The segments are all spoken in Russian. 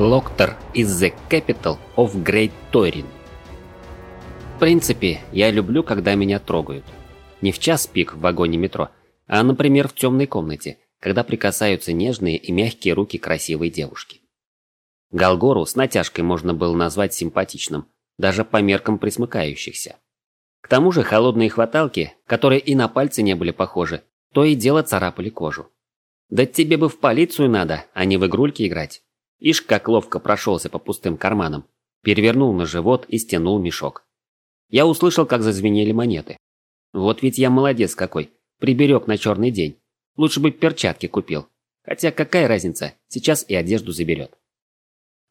Локтор is the capital of Great Torin. В принципе, я люблю, когда меня трогают. Не в час пик в вагоне метро, а, например, в темной комнате, когда прикасаются нежные и мягкие руки красивой девушки. Галгору с натяжкой можно было назвать симпатичным, даже по меркам присмыкающихся. К тому же холодные хваталки, которые и на пальцы не были похожи, то и дело царапали кожу. Да тебе бы в полицию надо, а не в игрульки играть. Ишь, как ловко прошелся по пустым карманам. Перевернул на живот и стянул мешок. Я услышал, как зазвенели монеты. Вот ведь я молодец какой. Приберег на черный день. Лучше бы перчатки купил. Хотя какая разница, сейчас и одежду заберет.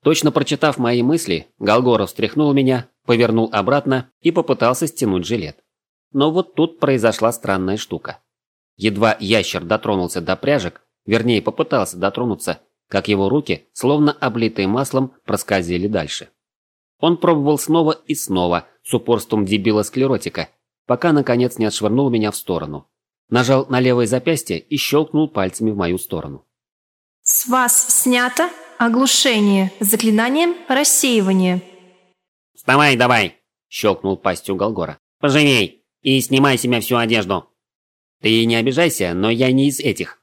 Точно прочитав мои мысли, Голгоров встряхнул меня, повернул обратно и попытался стянуть жилет. Но вот тут произошла странная штука. Едва ящер дотронулся до пряжек, вернее попытался дотронуться, как его руки, словно облитые маслом, проскользили дальше. Он пробовал снова и снова, с упорством дебила-склеротика, пока наконец не отшвырнул меня в сторону. Нажал на левое запястье и щелкнул пальцами в мою сторону. «С вас снято оглушение с заклинанием рассеивания». «Вставай давай!» – щелкнул пастью Голгора. «Поживей! И снимай с себя всю одежду!» «Ты не обижайся, но я не из этих».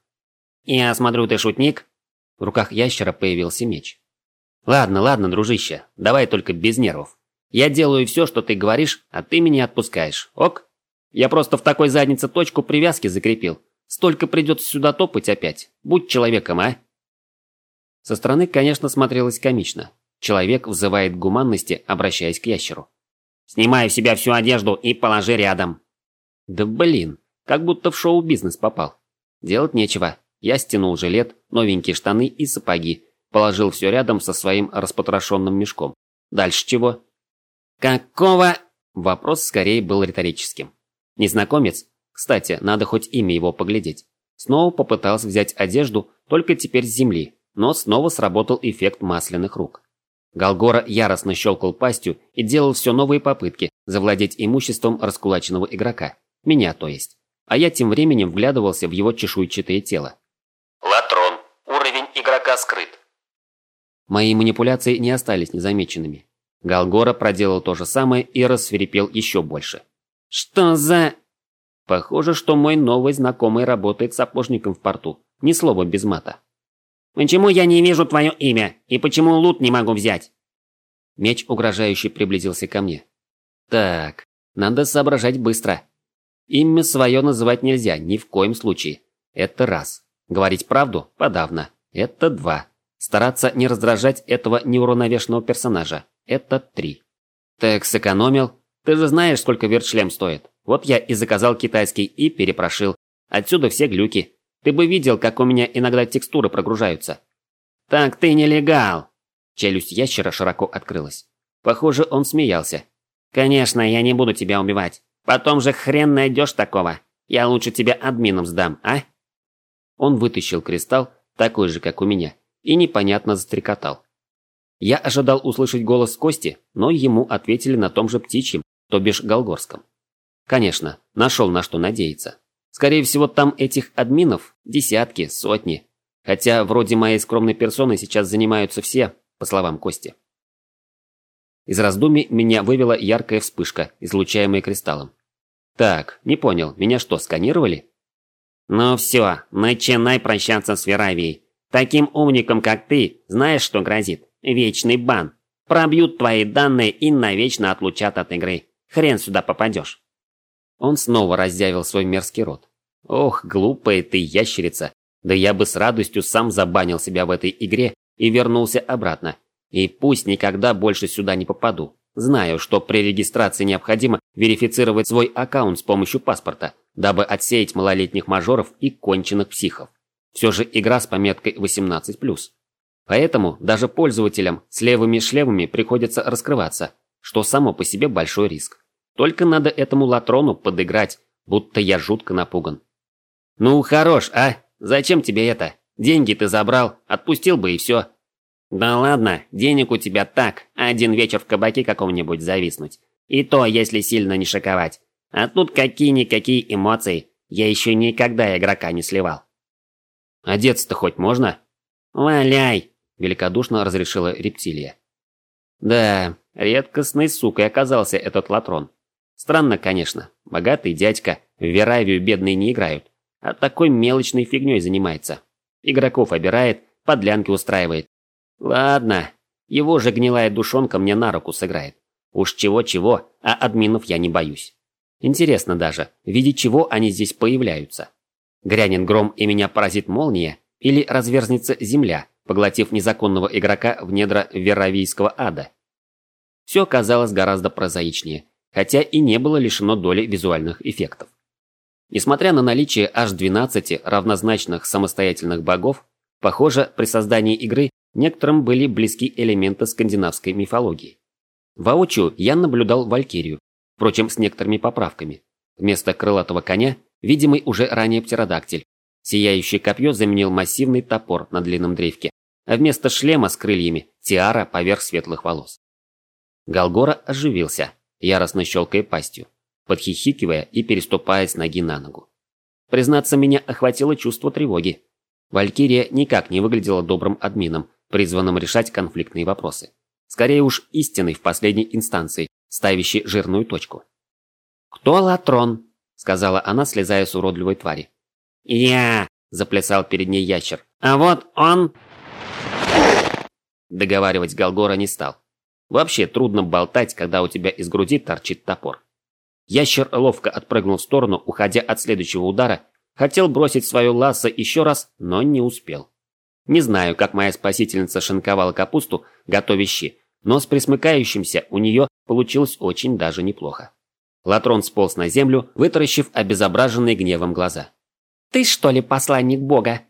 «Я смотрю, ты шутник?» В руках ящера появился меч. «Ладно, ладно, дружище, давай только без нервов. Я делаю все, что ты говоришь, а ты меня отпускаешь, ок? Я просто в такой заднице точку привязки закрепил. Столько придется сюда топать опять. Будь человеком, а?» Со стороны, конечно, смотрелось комично. Человек взывает гуманности, обращаясь к ящеру. «Снимай в себя всю одежду и положи рядом». «Да блин, как будто в шоу-бизнес попал. Делать нечего. Я стянул жилет, новенькие штаны и сапоги, положил все рядом со своим распотрошенным мешком. Дальше чего? «Какого?» Вопрос скорее был риторическим. Незнакомец, кстати, надо хоть имя его поглядеть, снова попытался взять одежду, только теперь с земли, но снова сработал эффект масляных рук. Галгора яростно щелкал пастью и делал все новые попытки завладеть имуществом раскулаченного игрока. Меня, то есть. А я тем временем вглядывался в его чешуйчатое тело. Игрока скрыт. Мои манипуляции не остались незамеченными. Галгора проделал то же самое и рассверепел еще больше. «Что за...» Похоже, что мой новый знакомый работает сапожником в порту. Ни слова без мата. «Почему я не вижу твое имя? И почему лут не могу взять?» Меч угрожающе приблизился ко мне. «Так, надо соображать быстро. Имя свое называть нельзя, ни в коем случае. Это раз. Говорить правду – подавно. Это два. Стараться не раздражать этого неуравновешенного персонажа. Это три. Так сэкономил. Ты же знаешь, сколько вертшлем стоит. Вот я и заказал китайский и перепрошил. Отсюда все глюки. Ты бы видел, как у меня иногда текстуры прогружаются. Так ты нелегал. Челюсть ящера широко открылась. Похоже, он смеялся. Конечно, я не буду тебя убивать. Потом же хрен найдешь такого. Я лучше тебя админом сдам, а? Он вытащил кристалл, такой же, как у меня, и непонятно застрекотал. Я ожидал услышать голос Кости, но ему ответили на том же птичьем, то бишь голгорском. Конечно, нашел на что надеяться. Скорее всего, там этих админов десятки, сотни. Хотя вроде моей скромной персоны сейчас занимаются все, по словам Кости. Из раздумий меня вывела яркая вспышка, излучаемая кристаллом. Так, не понял, меня что, сканировали? «Ну все, начинай прощаться с Веравией. Таким умником, как ты, знаешь, что грозит? Вечный бан. Пробьют твои данные и навечно отлучат от игры. Хрен сюда попадешь». Он снова раздявил свой мерзкий рот. «Ох, глупая ты ящерица! Да я бы с радостью сам забанил себя в этой игре и вернулся обратно. И пусть никогда больше сюда не попаду. Знаю, что при регистрации необходимо верифицировать свой аккаунт с помощью паспорта, дабы отсеять малолетних мажоров и конченых психов. Все же игра с пометкой 18+. Поэтому даже пользователям с левыми шлемами приходится раскрываться, что само по себе большой риск. Только надо этому латрону подыграть, будто я жутко напуган. «Ну, хорош, а? Зачем тебе это? Деньги ты забрал, отпустил бы и все. «Да ладно, денег у тебя так, один вечер в кабаке каком-нибудь зависнуть. И то, если сильно не шоковать. А тут какие-никакие эмоции. Я еще никогда игрока не сливал». «Одеться-то хоть можно?» «Валяй!» великодушно разрешила рептилия. Да, редкостной сукой оказался этот латрон. Странно, конечно, богатый дядька, в Веравию бедные не играют, а такой мелочной фигней занимается. Игроков обирает, подлянки устраивает. Ладно, его же гнилая душонка мне на руку сыграет. Уж чего-чего, а админов я не боюсь. Интересно даже, в виде чего они здесь появляются. Грянет гром и меня поразит молния, или разверзнется земля, поглотив незаконного игрока в недра веравийского ада. Все казалось гораздо прозаичнее, хотя и не было лишено доли визуальных эффектов. Несмотря на наличие аж 12 равнозначных самостоятельных богов, похоже, при создании игры некоторым были близки элементы скандинавской мифологии. Воочию я наблюдал Валькирию, впрочем, с некоторыми поправками. Вместо крылатого коня, видимый уже ранее птеродактиль, сияющее копье заменил массивный топор на длинном древке, а вместо шлема с крыльями – тиара поверх светлых волос. Галгора оживился, яростно щелкая пастью, подхихикивая и переступая с ноги на ногу. Признаться, меня охватило чувство тревоги. Валькирия никак не выглядела добрым админом, призванным решать конфликтные вопросы. Скорее уж истинный в последней инстанции, ставящий жирную точку. «Кто Латрон?» – сказала она, слезая с уродливой твари. «Я!» – заплясал перед ней ящер. «А вот он...» Договаривать Галгора не стал. Вообще трудно болтать, когда у тебя из груди торчит топор. Ящер ловко отпрыгнул в сторону, уходя от следующего удара, хотел бросить свою лассо еще раз, но не успел. Не знаю, как моя спасительница шинковала капусту, готовя но с присмыкающимся у нее получилось очень даже неплохо. Латрон сполз на землю, вытаращив обезображенные гневом глаза. «Ты что ли посланник бога?»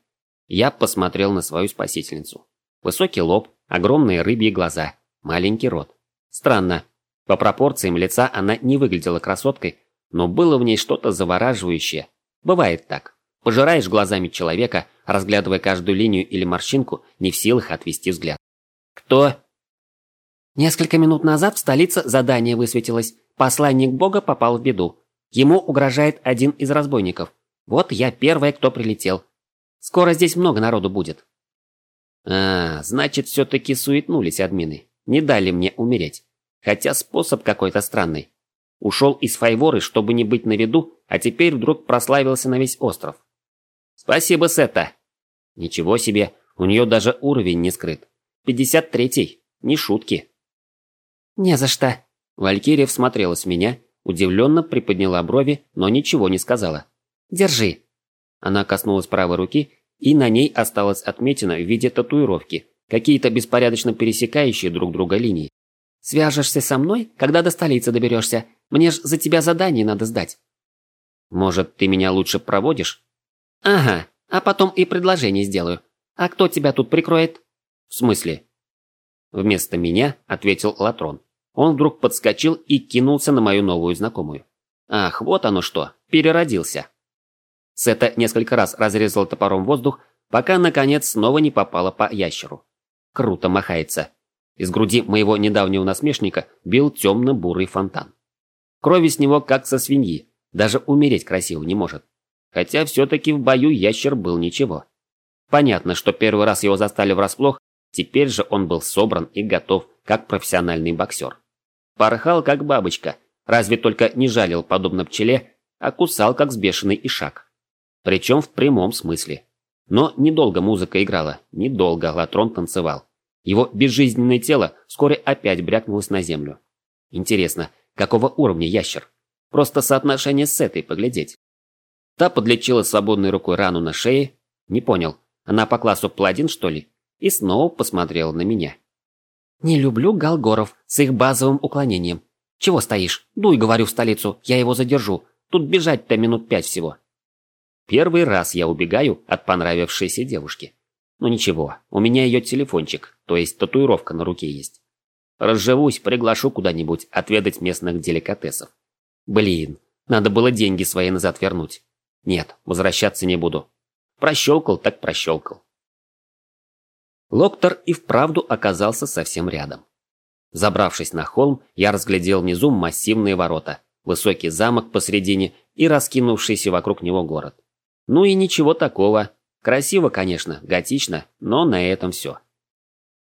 Я посмотрел на свою спасительницу. Высокий лоб, огромные рыбьи глаза, маленький рот. Странно. По пропорциям лица она не выглядела красоткой, но было в ней что-то завораживающее. Бывает так. Пожираешь глазами человека, разглядывая каждую линию или морщинку, не в силах отвести взгляд. «Кто?» Несколько минут назад в столице задание высветилось. Посланник бога попал в беду. Ему угрожает один из разбойников. Вот я первая, кто прилетел. Скоро здесь много народу будет. А, значит, все-таки суетнулись админы. Не дали мне умереть. Хотя способ какой-то странный. Ушел из Файворы, чтобы не быть на виду, а теперь вдруг прославился на весь остров. Спасибо, Сета. Ничего себе, у нее даже уровень не скрыт. 53-й, не шутки. Не за что. Валькирия всмотрелась в меня, удивленно приподняла брови, но ничего не сказала. Держи. Она коснулась правой руки, и на ней осталась отметина в виде татуировки, какие-то беспорядочно пересекающие друг друга линии. «Свяжешься со мной, когда до столицы доберешься? Мне ж за тебя задание надо сдать». «Может, ты меня лучше проводишь?» «Ага, а потом и предложение сделаю. А кто тебя тут прикроет?» «В смысле?» Вместо меня ответил Латрон. Он вдруг подскочил и кинулся на мою новую знакомую. «Ах, вот оно что, переродился!» Сета несколько раз разрезал топором воздух, пока, наконец, снова не попало по ящеру. Круто махается. Из груди моего недавнего насмешника бил темно-бурый фонтан. Крови с него как со свиньи, даже умереть красиво не может. Хотя все-таки в бою ящер был ничего. Понятно, что первый раз его застали врасплох, теперь же он был собран и готов, как профессиональный боксер. Порхал, как бабочка, разве только не жалил, подобно пчеле, а кусал, как сбешенный ишак. Причем в прямом смысле. Но недолго музыка играла, недолго Латрон танцевал. Его безжизненное тело вскоре опять брякнулось на землю. Интересно, какого уровня ящер? Просто соотношение с этой поглядеть. Та подлечила свободной рукой рану на шее. Не понял, она по классу паладин, что ли? И снова посмотрела на меня. «Не люблю галгоров с их базовым уклонением. Чего стоишь? Дуй, говорю, в столицу, я его задержу. Тут бежать-то минут пять всего». Первый раз я убегаю от понравившейся девушки. Ну ничего, у меня ее телефончик, то есть татуировка на руке есть. Разживусь, приглашу куда-нибудь отведать местных деликатесов. Блин, надо было деньги свои назад вернуть. Нет, возвращаться не буду. Прощелкал так прощелкал. Локтор и вправду оказался совсем рядом. Забравшись на холм, я разглядел внизу массивные ворота, высокий замок посредине и раскинувшийся вокруг него город. Ну и ничего такого. Красиво, конечно, готично, но на этом все.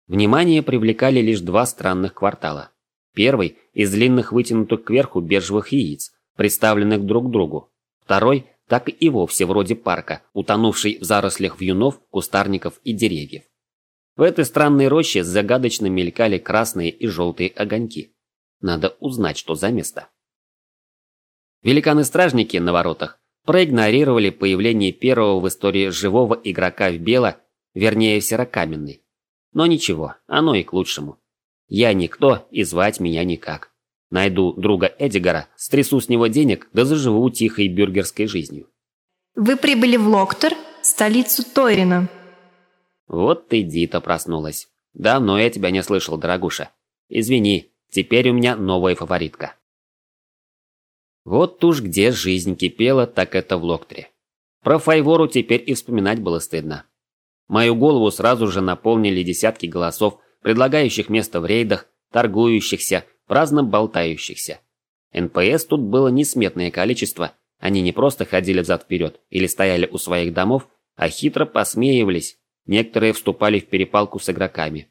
Внимание привлекали лишь два странных квартала. Первый – из длинных вытянутых кверху бежевых яиц, приставленных друг другу. Второй – так и вовсе вроде парка, утонувший в зарослях вьюнов, кустарников и деревьев. В этой странной роще загадочно мелькали красные и желтые огоньки. Надо узнать, что за место. Великаны-стражники на воротах проигнорировали появление первого в истории живого игрока в бело, вернее в серокаменный. Но ничего, оно и к лучшему. Я никто и звать меня никак. Найду друга Эдигара, стрясу с него денег, да заживу тихой бюргерской жизнью. Вы прибыли в Локтор, столицу Тойрина. Вот ты, Дита, проснулась. Давно я тебя не слышал, дорогуша. Извини, теперь у меня новая фаворитка. Вот уж где жизнь кипела, так это в Локтре. Про Файвору теперь и вспоминать было стыдно. Мою голову сразу же наполнили десятки голосов, предлагающих место в рейдах, торгующихся, праздно болтающихся. НПС тут было несметное количество, они не просто ходили взад-вперед или стояли у своих домов, а хитро посмеивались, некоторые вступали в перепалку с игроками.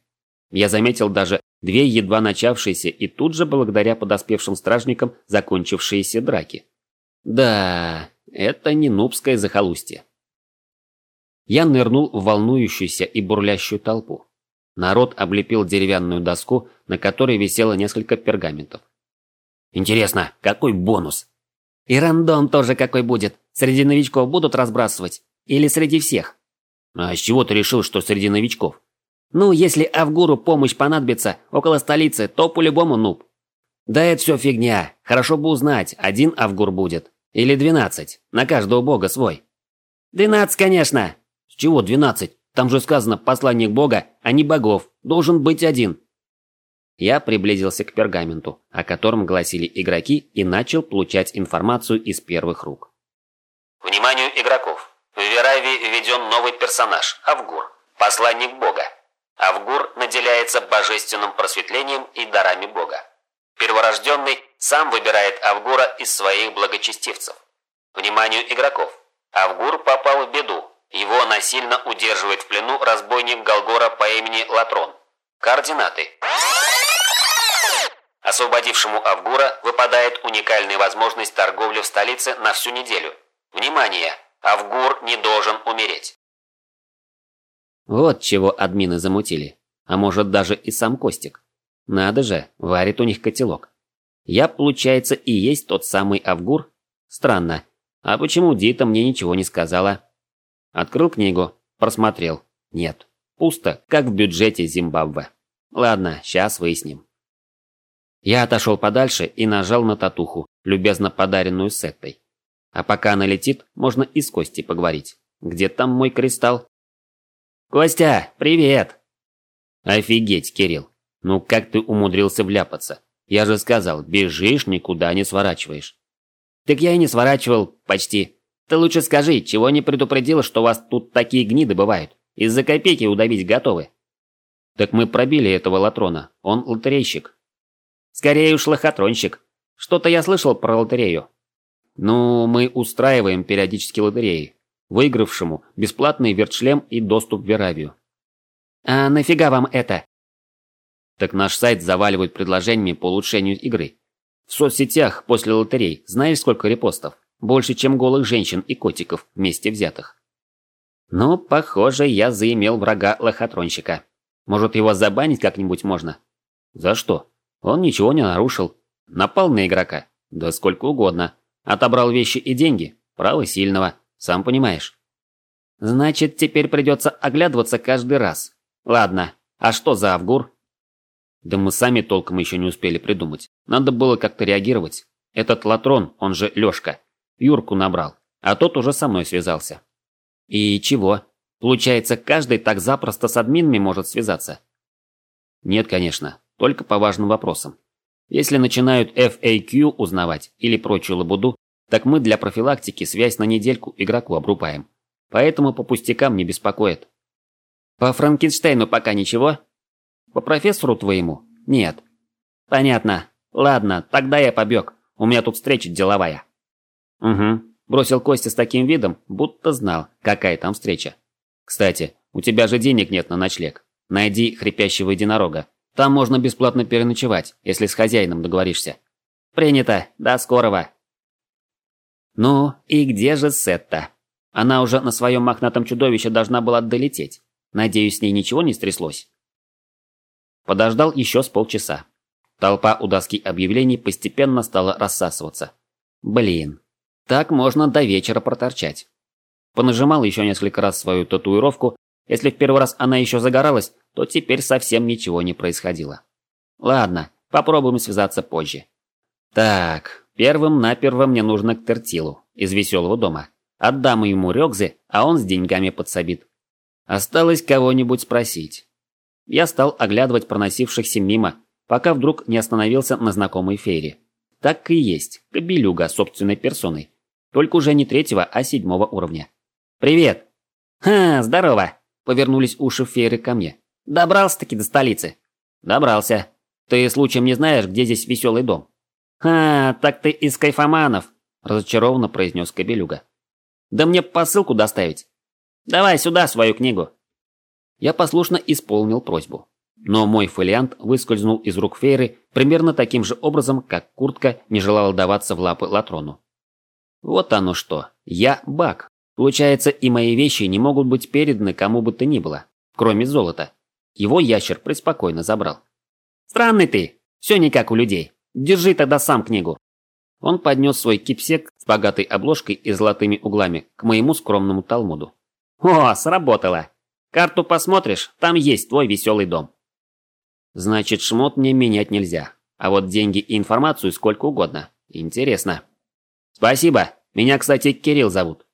Я заметил даже две едва начавшиеся и тут же, благодаря подоспевшим стражникам, закончившиеся драки. Да, это не нубское захолустье. Я нырнул в волнующуюся и бурлящую толпу. Народ облепил деревянную доску, на которой висело несколько пергаментов. «Интересно, какой бонус?» «И рандом тоже какой будет. Среди новичков будут разбрасывать? Или среди всех?» «А с чего ты решил, что среди новичков?» Ну, если Авгуру помощь понадобится около столицы, то по-любому нуб. Да это все фигня. Хорошо бы узнать, один Авгур будет. Или двенадцать. На каждого бога свой. Двенадцать, конечно. С чего двенадцать? Там же сказано посланник бога, а не богов. Должен быть один. Я приблизился к пергаменту, о котором гласили игроки, и начал получать информацию из первых рук. Вниманию игроков. В Веравии введен новый персонаж – Авгур, посланник бога. Авгур наделяется божественным просветлением и дарами Бога. Перворожденный сам выбирает Авгура из своих благочестивцев. Вниманию игроков. Авгур попал в беду. Его насильно удерживает в плену разбойник Голгора по имени Латрон. Координаты. Освободившему Авгура выпадает уникальная возможность торговли в столице на всю неделю. Внимание! Авгур не должен умереть. Вот чего админы замутили. А может даже и сам Костик. Надо же, варит у них котелок. Я, получается, и есть тот самый Авгур? Странно. А почему Дита мне ничего не сказала? Открыл книгу, просмотрел. Нет, пусто, как в бюджете Зимбабве. Ладно, сейчас выясним. Я отошел подальше и нажал на татуху, любезно подаренную Сеттой. А пока она летит, можно и с Костей поговорить. Где там мой кристалл? «Костя, привет!» «Офигеть, Кирилл! Ну как ты умудрился вляпаться? Я же сказал, бежишь, никуда не сворачиваешь». «Так я и не сворачивал, почти. Ты лучше скажи, чего не предупредил, что у вас тут такие гниды бывают? Из-за копейки удавить готовы?» «Так мы пробили этого латрона. Он лотерейщик». «Скорее уж лохотронщик. Что-то я слышал про лотерею». «Ну, мы устраиваем периодически лотереи выигравшему бесплатный вертшлем и доступ в Веравию. «А нафига вам это?» Так наш сайт заваливают предложениями по улучшению игры. В соцсетях после лотерей знаешь сколько репостов? Больше, чем голых женщин и котиков вместе взятых. Ну, похоже, я заимел врага лохотронщика. Может, его забанить как-нибудь можно? За что? Он ничего не нарушил. Напал на игрока? Да сколько угодно. Отобрал вещи и деньги? Право сильного. Сам понимаешь. Значит, теперь придется оглядываться каждый раз. Ладно, а что за Авгур? Да мы сами толком еще не успели придумать. Надо было как-то реагировать. Этот Латрон, он же Лешка, Юрку набрал, а тот уже со мной связался. И чего? Получается, каждый так запросто с админами может связаться? Нет, конечно, только по важным вопросам. Если начинают FAQ узнавать или прочую лабуду, так мы для профилактики связь на недельку игроку обрубаем. Поэтому по пустякам не беспокоит. По Франкенштейну пока ничего? По профессору твоему? Нет. Понятно. Ладно, тогда я побег. У меня тут встреча деловая. Угу. Бросил Костя с таким видом, будто знал, какая там встреча. Кстати, у тебя же денег нет на ночлег. Найди хрипящего единорога. Там можно бесплатно переночевать, если с хозяином договоришься. Принято. До скорого. Ну, и где же Сетта? Она уже на своем мохнатом чудовище должна была долететь. Надеюсь, с ней ничего не стряслось. Подождал еще с полчаса. Толпа у доски объявлений постепенно стала рассасываться. Блин, так можно до вечера проторчать. Понажимал еще несколько раз свою татуировку. Если в первый раз она еще загоралась, то теперь совсем ничего не происходило. Ладно, попробуем связаться позже. Так, первым-наперво мне нужно к Тертилу из веселого дома. Отдам ему рёкзы, а он с деньгами подсобит. Осталось кого-нибудь спросить. Я стал оглядывать проносившихся мимо, пока вдруг не остановился на знакомой фейре. Так и есть, кобелюга собственной персоной. Только уже не третьего, а седьмого уровня. «Привет!» «Ха, здорово!» – повернулись уши фейры ко мне. «Добрался-таки до столицы?» «Добрался. Ты случаем не знаешь, где здесь веселый дом?» «Ха, так ты из кайфоманов!» – разочарованно произнес Кобелюга. «Да мне посылку доставить. Давай сюда свою книгу». Я послушно исполнил просьбу. Но мой фолиант выскользнул из рук Фейры примерно таким же образом, как куртка не желала даваться в лапы Латрону. Вот оно что. Я баг. Получается, и мои вещи не могут быть переданы кому бы то ни было, кроме золота. Его ящер преспокойно забрал. «Странный ты. Все не как у людей. Держи тогда сам книгу». Он поднес свой кипсек с богатой обложкой и золотыми углами к моему скромному талмуду. «О, сработало! Карту посмотришь, там есть твой веселый дом». Значит, шмот мне менять нельзя. А вот деньги и информацию сколько угодно. Интересно. Спасибо. Меня, кстати, Кирилл зовут.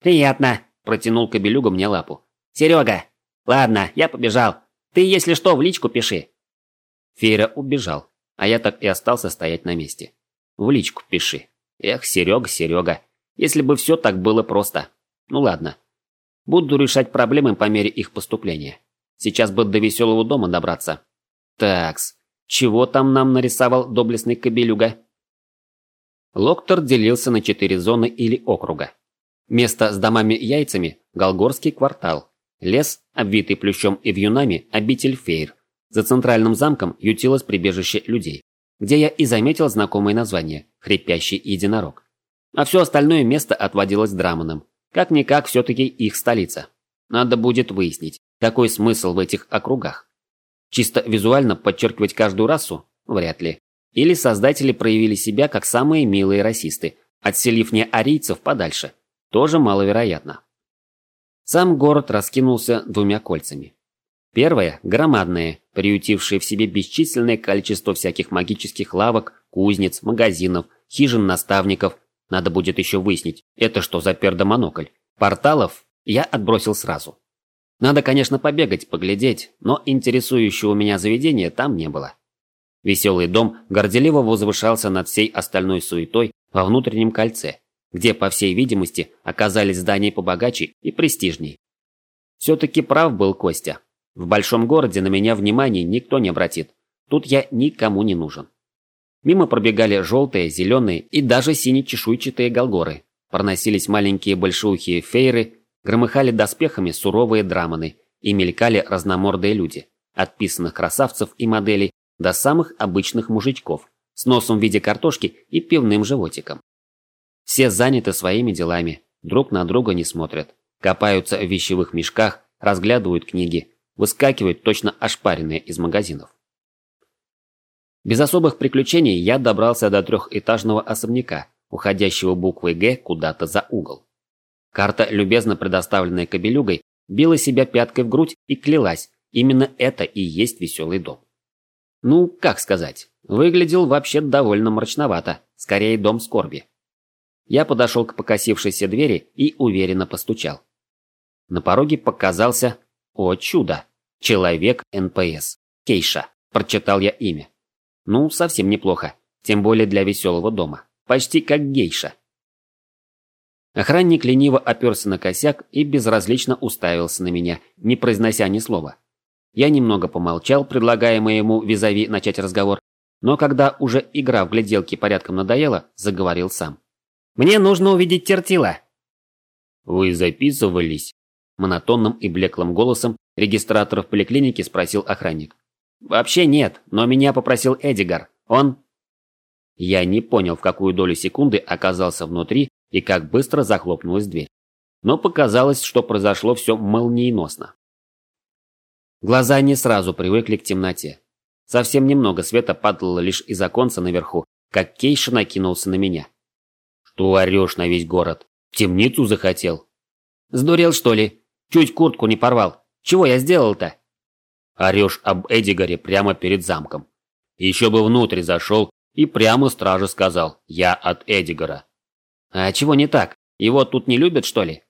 Приятно. Протянул Кобелюга мне лапу. Серега. Ладно, я побежал. Ты, если что, в личку пиши. Фейра убежал, а я так и остался стоять на месте. В личку пиши. Эх, Серега, Серега. Если бы все так было просто. Ну ладно. Буду решать проблемы по мере их поступления. Сейчас бы до веселого дома добраться. Такс, чего там нам нарисовал доблестный кобелюга? Локтор делился на четыре зоны или округа. Место с домами-яйцами – Голгорский квартал. Лес, обвитый плющом и вьюнами – обитель Фейр. За центральным замком ютилось прибежище людей, где я и заметил знакомое название – Хрипящий единорог. А все остальное место отводилось Драмонам. Как-никак все-таки их столица. Надо будет выяснить, какой смысл в этих округах. Чисто визуально подчеркивать каждую расу? Вряд ли. Или создатели проявили себя как самые милые расисты, отселив не арийцев подальше. Тоже маловероятно. Сам город раскинулся двумя кольцами. Первое – громадное, приютившее в себе бесчисленное количество всяких магических лавок, кузнец, магазинов, хижин наставников. Надо будет еще выяснить, это что за пердомонокль. Порталов я отбросил сразу. Надо, конечно, побегать, поглядеть, но интересующего меня заведения там не было. Веселый дом горделиво возвышался над всей остальной суетой во внутреннем кольце, где, по всей видимости, оказались здания побогаче и престижней. Все-таки прав был Костя. В большом городе на меня внимания никто не обратит. Тут я никому не нужен. Мимо пробегали желтые, зеленые и даже сине-чешуйчатые голгоры. Проносились маленькие большухие фейры Громыхали доспехами суровые драманы и мелькали разномордые люди, от писанных красавцев и моделей до самых обычных мужичков с носом в виде картошки и пивным животиком. Все заняты своими делами, друг на друга не смотрят, копаются в вещевых мешках, разглядывают книги, выскакивают точно ошпаренные из магазинов. Без особых приключений я добрался до трехэтажного особняка, уходящего буквой «Г» куда-то за угол. Карта, любезно предоставленная Кобелюгой, била себя пяткой в грудь и клялась, именно это и есть веселый дом. Ну, как сказать, выглядел вообще довольно мрачновато, скорее дом скорби. Я подошел к покосившейся двери и уверенно постучал. На пороге показался, о чудо, человек НПС, Кейша, прочитал я имя. Ну, совсем неплохо, тем более для веселого дома, почти как гейша. Охранник лениво оперся на косяк и безразлично уставился на меня, не произнося ни слова. Я немного помолчал, предлагая моему визави начать разговор, но когда уже игра в гляделки порядком надоела, заговорил сам. «Мне нужно увидеть Тертила!» «Вы записывались?» Монотонным и блеклым голосом Регистратор в поликлинике спросил охранник. «Вообще нет, но меня попросил Эдигар. Он...» Я не понял, в какую долю секунды оказался внутри и как быстро захлопнулась дверь. Но показалось, что произошло все молниеносно. Глаза не сразу привыкли к темноте. Совсем немного света падало лишь из оконца наверху, как Кейша накинулся на меня. «Что орешь на весь город? темницу захотел?» «Сдурел, что ли? Чуть куртку не порвал. Чего я сделал-то?» Орешь об Эдигаре прямо перед замком. Еще бы внутрь зашел и прямо страже сказал «Я от Эдигара». «А чего не так? Его тут не любят, что ли?»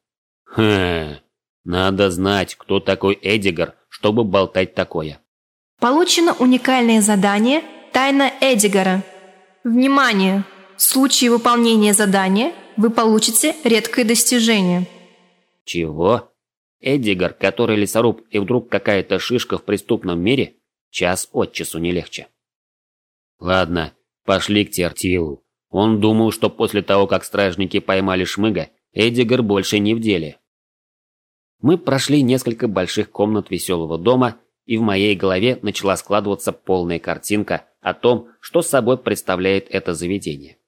«Хм, надо знать, кто такой Эдигар, чтобы болтать такое». Получено уникальное задание «Тайна Эдигара». Внимание! В случае выполнения задания вы получите редкое достижение. Чего? Эдигар, который лесоруб и вдруг какая-то шишка в преступном мире? Час от часу не легче. Ладно, пошли к Тертилу. Он думал, что после того, как стражники поймали Шмыга, Эдигар больше не в деле. Мы прошли несколько больших комнат веселого дома, и в моей голове начала складываться полная картинка о том, что собой представляет это заведение.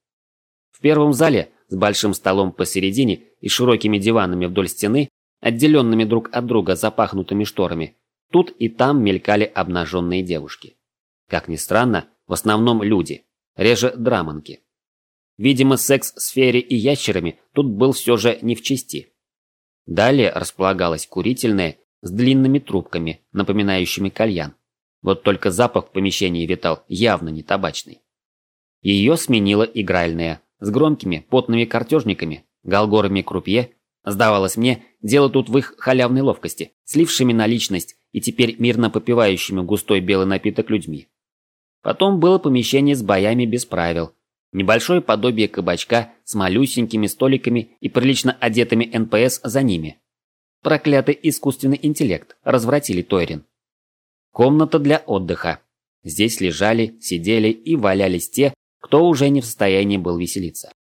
В первом зале с большим столом посередине и широкими диванами вдоль стены, отделенными друг от друга запахнутыми шторами, тут и там мелькали обнаженные девушки. Как ни странно, в основном люди, реже драмонки. Видимо, секс с феери и ящерами тут был все же не в чести. Далее располагалась курительная с длинными трубками, напоминающими кальян. Вот только запах в помещении витал явно не табачный. Ее сменила игральная, с громкими потными картежниками, галгорами крупье. Сдавалось мне, дело тут в их халявной ловкости, слившими наличность и теперь мирно попивающими густой белый напиток людьми. Потом было помещение с боями без правил, небольшое подобие кабачка с малюсенькими столиками и прилично одетыми НПС за ними. Проклятый искусственный интеллект развратили Тойрин. Комната для отдыха. Здесь лежали, сидели и валялись те, кто уже не в состоянии был веселиться.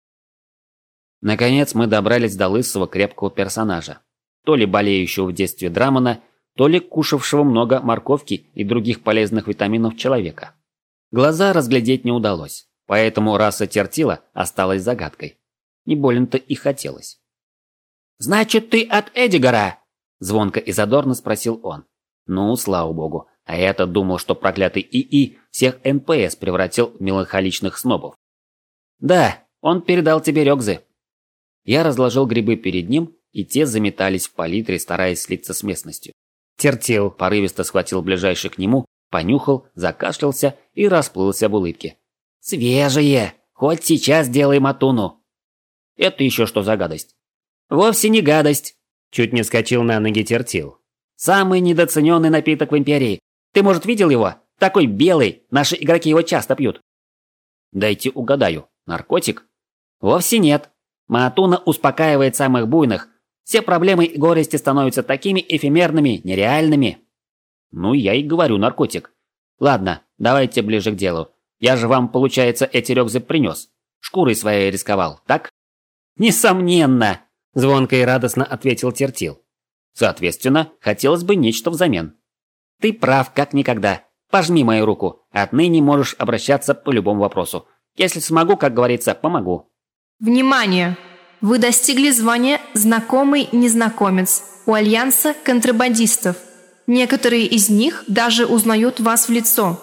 Наконец мы добрались до лысого крепкого персонажа, то ли болеющего в детстве Драмона, то ли кушавшего много морковки и других полезных витаминов человека. Глаза разглядеть не удалось, поэтому раса Тертила осталась загадкой. Не больно-то и хотелось. «Значит, ты от Эдигара?» – звонко и задорно спросил он. Ну, слава богу, а я-то думал, что проклятый ИИ всех НПС превратил в меланхоличных снобов. «Да, он передал тебе рёкзы». Я разложил грибы перед ним, и те заметались в палитре, стараясь слиться с местностью. Тертел порывисто схватил ближайший к нему, понюхал, закашлялся и расплылся в улыбке. «Свежие! Хоть сейчас делай матуну!» «Это еще что за гадость?» «Вовсе не гадость!» Чуть не скочил на ноги Тертил. «Самый недооцененный напиток в Империи. Ты, может, видел его? Такой белый, наши игроки его часто пьют». «Дайте угадаю. Наркотик?» «Вовсе нет. Маатуна успокаивает самых буйных. Все проблемы и горести становятся такими эфемерными, нереальными». «Ну, я и говорю наркотик. Ладно, давайте ближе к делу. Я же вам, получается, эти рюкзы принес. Шкурой своей рисковал, так?» «Несомненно!» Звонко и радостно ответил Тертил. Соответственно, хотелось бы нечто взамен. Ты прав, как никогда. Пожми мою руку. Отныне можешь обращаться по любому вопросу. Если смогу, как говорится, помогу. Внимание! Вы достигли звания «Знакомый незнакомец» у Альянса контрабандистов. Некоторые из них даже узнают вас в лицо.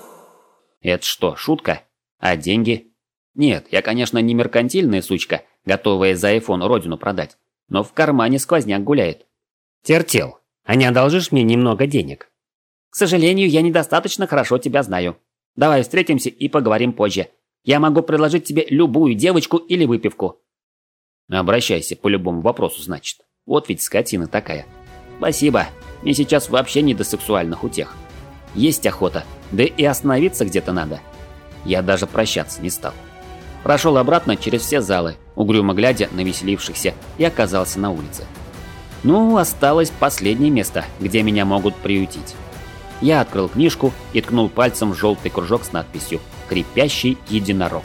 Это что, шутка? А деньги? Нет, я, конечно, не меркантильная сучка, готовая за айфон родину продать но в кармане сквозняк гуляет. Тертел, а не одолжишь мне немного денег? К сожалению, я недостаточно хорошо тебя знаю. Давай встретимся и поговорим позже. Я могу предложить тебе любую девочку или выпивку. Обращайся по любому вопросу, значит. Вот ведь скотина такая. Спасибо. Мне сейчас вообще не до сексуальных утех. Есть охота, да и остановиться где-то надо. Я даже прощаться не стал. Прошел обратно через все залы, угрюмо глядя на веселившихся, и оказался на улице. Ну, осталось последнее место, где меня могут приютить. Я открыл книжку и ткнул пальцем в желтый кружок с надписью «Крепящий единорог».